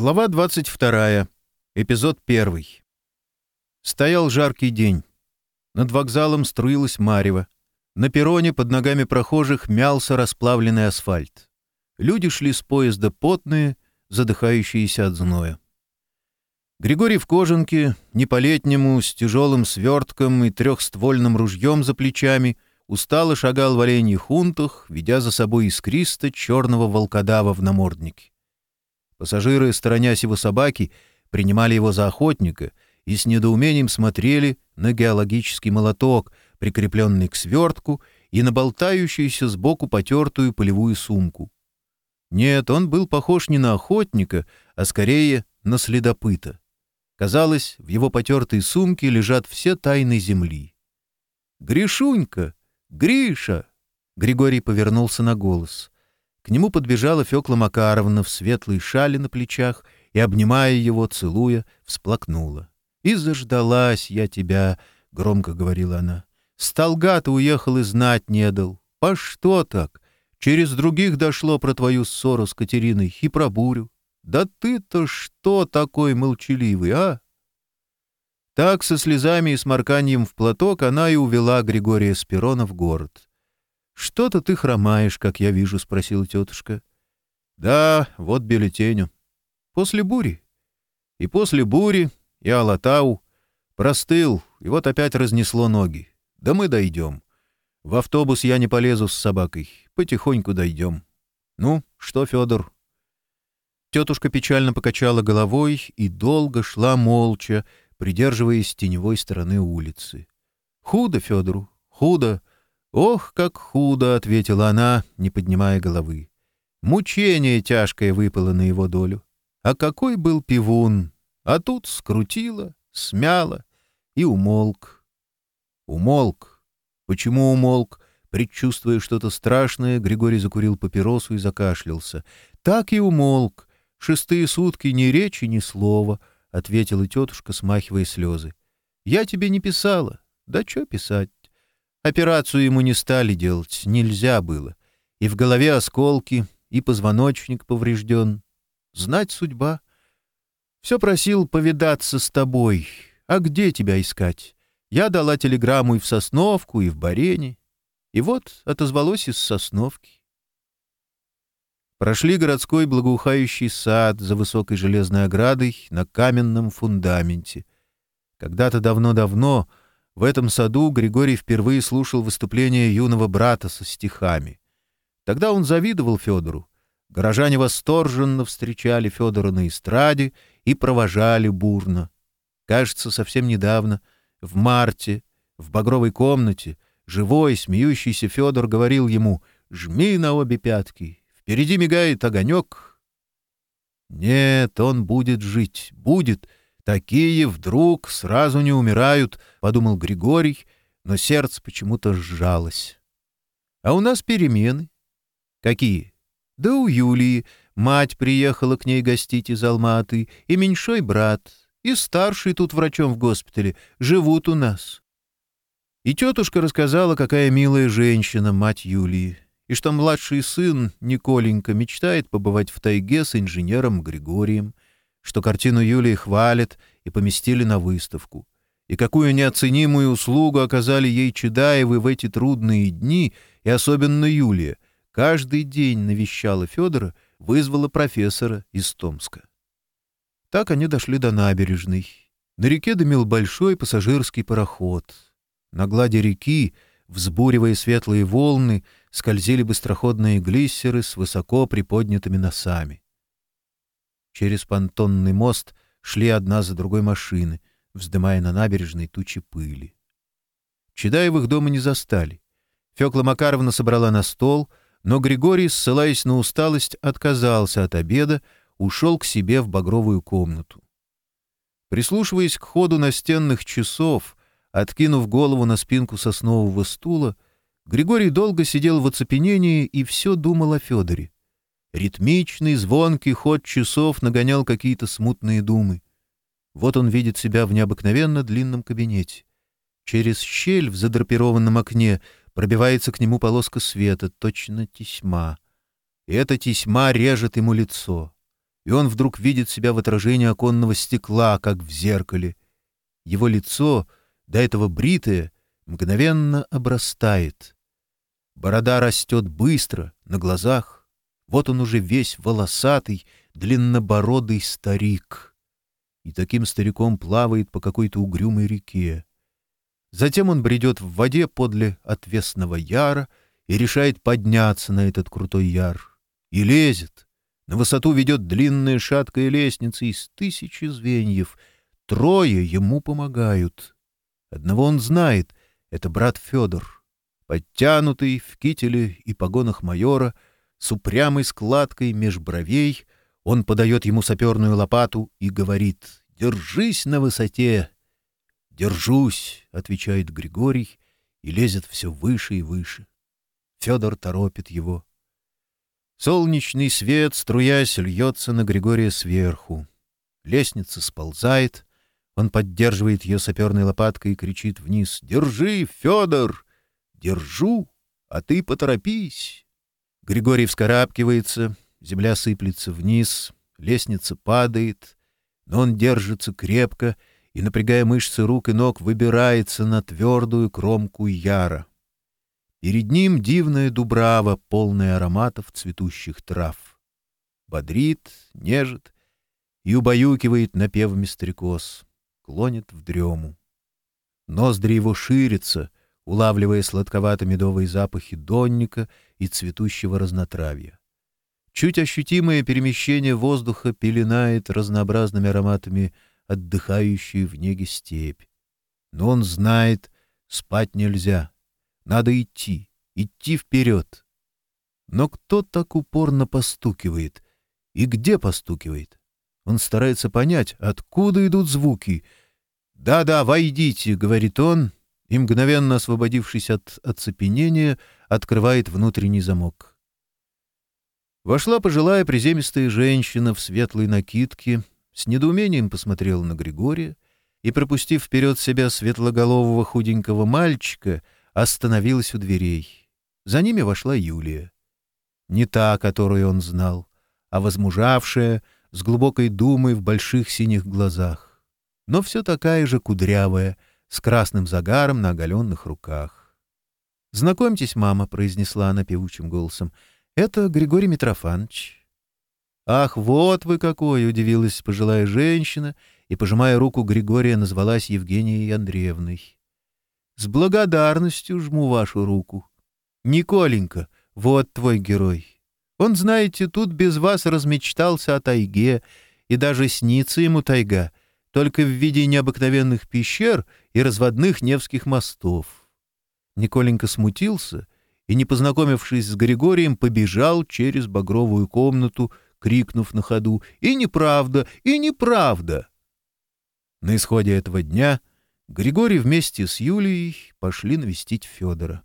Глава 22. Эпизод 1. Стоял жаркий день. Над вокзалом струилась марево. На перроне под ногами прохожих мялся расплавленный асфальт. Люди шли с поезда потные, задыхающиеся от зноя. Григорий в кожанке, не по-летнему, с тяжелым свертком и трехствольным ружьем за плечами, устало шагал в оленьих хунтах, ведя за собой искристо черного волкодава в наморднике. Пассажиры, сторонясь его собаки, принимали его за охотника и с недоумением смотрели на геологический молоток, прикрепленный к свертку, и на болтающуюся сбоку потертую полевую сумку. Нет, он был похож не на охотника, а скорее на следопыта. Казалось, в его потертой сумке лежат все тайны земли. «Гришунька! Гриша!» Григорий повернулся на голос. К нему подбежала Фёкла Макаровна в светлой шале на плечах и, обнимая его, целуя, всплакнула. «И заждалась я тебя», — громко говорила она. «С толга-то уехал и знать не дал. По что так? Через других дошло про твою ссору с Катериной и про бурю. Да ты-то что такой молчаливый, а?» Так, со слезами и сморканием в платок, она и увела Григория Спирона в город. Что-то ты хромаешь, как я вижу, — спросила тетушка. — Да, вот бюллетеню. После бури. И после бури я Алатау. Простыл, и вот опять разнесло ноги. Да мы дойдем. В автобус я не полезу с собакой. Потихоньку дойдем. Ну, что, Федор? Тетушка печально покачала головой и долго шла молча, придерживаясь теневой стороны улицы. Худо, Федору, худо. «Ох, как худо!» — ответила она, не поднимая головы. Мучение тяжкое выпало на его долю. А какой был пивун! А тут скрутило, смяло и умолк. Умолк. Почему умолк? Предчувствуя что-то страшное, Григорий закурил папиросу и закашлялся. Так и умолк. Шестые сутки ни речи, ни слова, — ответила тетушка, смахивая слезы. — Я тебе не писала. Да что писать? Операцию ему не стали делать, нельзя было. И в голове осколки, и позвоночник поврежден. Знать судьба. Все просил повидаться с тобой. А где тебя искать? Я дала телеграмму и в Сосновку, и в Барени. И вот отозвалось из Сосновки. Прошли городской благоухающий сад за высокой железной оградой на каменном фундаменте. Когда-то давно-давно в этом саду Григорий впервые слушал выступление юного брата со стихами. Тогда он завидовал Федору. Горожане восторженно встречали Федора на эстраде и провожали бурно. Кажется, совсем недавно, в марте, в багровой комнате, живой, смеющийся Федор говорил ему «Жми на обе пятки, впереди мигает огонек». «Нет, он будет жить, будет», Такие вдруг сразу не умирают, — подумал Григорий, но сердце почему-то сжалось. А у нас перемены. Какие? Да у Юлии. Мать приехала к ней гостить из Алматы, и меньшой брат, и старший тут врачом в госпитале, живут у нас. И тетушка рассказала, какая милая женщина мать Юлии, и что младший сын Николенька мечтает побывать в тайге с инженером Григорием — что картину Юлии хвалят и поместили на выставку. И какую неоценимую услугу оказали ей Чедаевы в эти трудные дни, и особенно Юлия, каждый день навещала Федора, вызвала профессора из Томска. Так они дошли до набережной. На реке дымил большой пассажирский пароход. На глади реки, взбуривая светлые волны, скользили быстроходные глиссеры с высоко приподнятыми носами через понтонный мост шли одна за другой машины, вздымая на набережной тучи пыли. Чедаевых дома не застали. Фёкла Макаровна собрала на стол, но Григорий, ссылаясь на усталость, отказался от обеда, ушел к себе в багровую комнату. Прислушиваясь к ходу настенных часов, откинув голову на спинку соснового стула, Григорий долго сидел в оцепенении и все думал о Фёдоре. Ритмичный, звонкий ход часов нагонял какие-то смутные думы. Вот он видит себя в необыкновенно длинном кабинете. Через щель в задрапированном окне пробивается к нему полоска света, точно тесьма. И эта тесьма режет ему лицо. И он вдруг видит себя в отражении оконного стекла, как в зеркале. Его лицо, до этого бритое, мгновенно обрастает. Борода растет быстро, на глазах. Вот он уже весь волосатый, длиннобородый старик. И таким стариком плавает по какой-то угрюмой реке. Затем он бредет в воде подле отвесного яра и решает подняться на этот крутой яр. И лезет. На высоту ведет длинная шаткая лестница из тысячи звеньев. Трое ему помогают. Одного он знает — это брат Федор. Подтянутый, в кителе и погонах майора — с упрямой складкой меж бровей, он подает ему саперную лопату и говорит «Держись на высоте!» «Держусь!» — отвечает Григорий и лезет все выше и выше. Федор торопит его. Солнечный свет, струясь, льется на Григория сверху. Лестница сползает, он поддерживает ее саперной лопаткой и кричит вниз «Держи, Федор! Держу, а ты поторопись!» Григорий вскарабкивается, земля сыплется вниз, лестница падает, но он держится крепко и, напрягая мышцы рук и ног, выбирается на твердую кромку яра. Перед ним дивная дубрава, полная ароматов цветущих трав. Бодрит, нежит и убаюкивает напевами стрекоз, клонит в дрему. Ноздри его ширятся — улавливая сладковато-медовые запахи донника и цветущего разнотравья. Чуть ощутимое перемещение воздуха пеленает разнообразными ароматами отдыхающую в неге степь. Но он знает, спать нельзя. Надо идти, идти вперед. Но кто так упорно постукивает? И где постукивает? Он старается понять, откуда идут звуки. «Да-да, войдите», — говорит он, — им мгновенно освободившись от оцепенения, открывает внутренний замок. Вошла пожилая приземистая женщина в светлой накидке, с недоумением посмотрела на Григория и, пропустив вперед себя светлоголового худенького мальчика, остановилась у дверей. За ними вошла Юлия. Не та, которую он знал, а возмужавшая, с глубокой думой в больших синих глазах. Но все такая же кудрявая — с красным загаром на оголенных руках. «Знакомьтесь, мама», — произнесла она певучим голосом, — «это Григорий Митрофанович». «Ах, вот вы какой!» — удивилась пожилая женщина и, пожимая руку Григория, назвалась Евгенией Андреевной. «С благодарностью жму вашу руку. Николенька, вот твой герой. Он, знаете, тут без вас размечтался о тайге, и даже снится ему тайга, только в виде необыкновенных пещер и разводных Невских мостов. Николенька смутился и, не познакомившись с Григорием, побежал через багровую комнату, крикнув на ходу «И неправда! И неправда!». На исходе этого дня Григорий вместе с Юлией пошли навестить Федора.